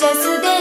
just a